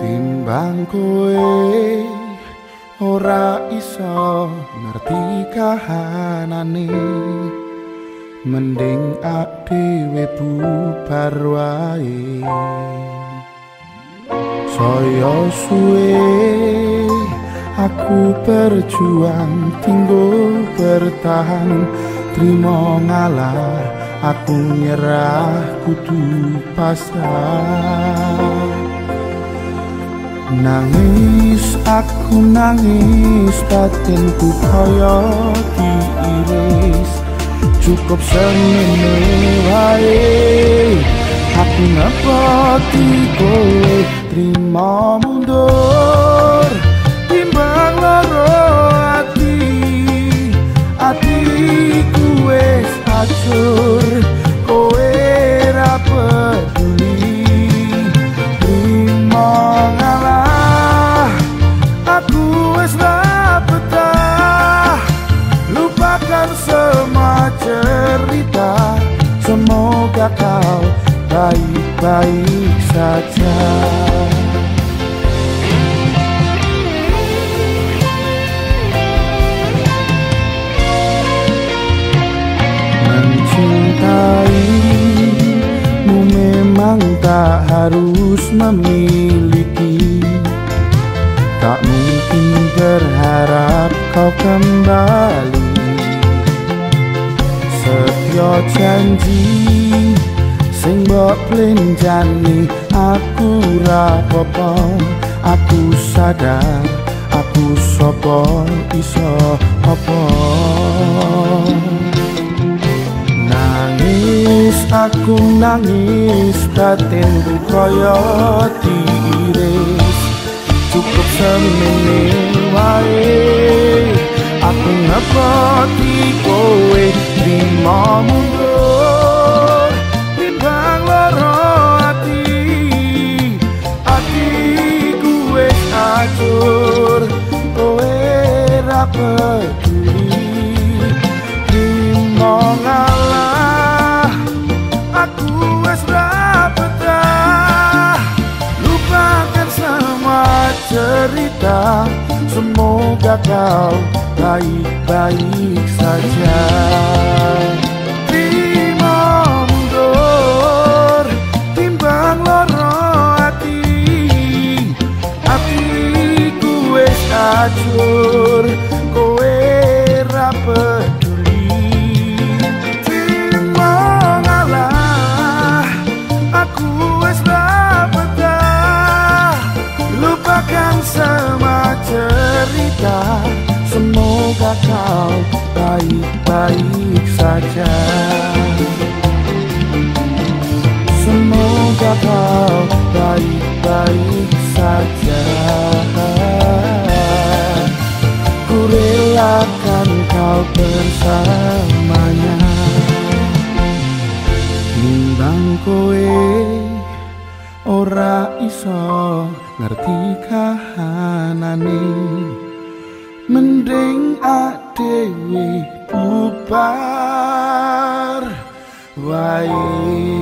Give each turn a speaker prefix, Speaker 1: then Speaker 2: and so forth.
Speaker 1: timbang kowe ora iso ngerti kahanane. Mending ak dhewe bubar wae. Saya suwe aku berjuang tinggal bertahan. Terima ngalah aku nyerah kudu pasrah Nangis aku nangis batinku kaya diiris. Cukup semene wae Aku ngepoti kowe terima mundur Timbang loro hati Hatiku wes acur cerita. Semoga kau baik-baik saja. Mencintaimu memang tak harus memiliki setya janji sing mbok plenjani aku ra apa aku sadar aku sapa iso apa. Nangis aku nangis batinku kaya diiris cukup semene wae aku ngepoti kowe acur kowe ra peduli. Terima ngalah aku wes ra lupakan semua cerita semoga kau baik-baik saja wes acur kowe ra peduli. Terima ngalah aku wes ra lupakan semua cerita. Semoga kau baik-baik saja. Semoga kau baik-baik bersamanya Nimbang kowe ora iso ngerti kahanane. Mending adewe bubar wae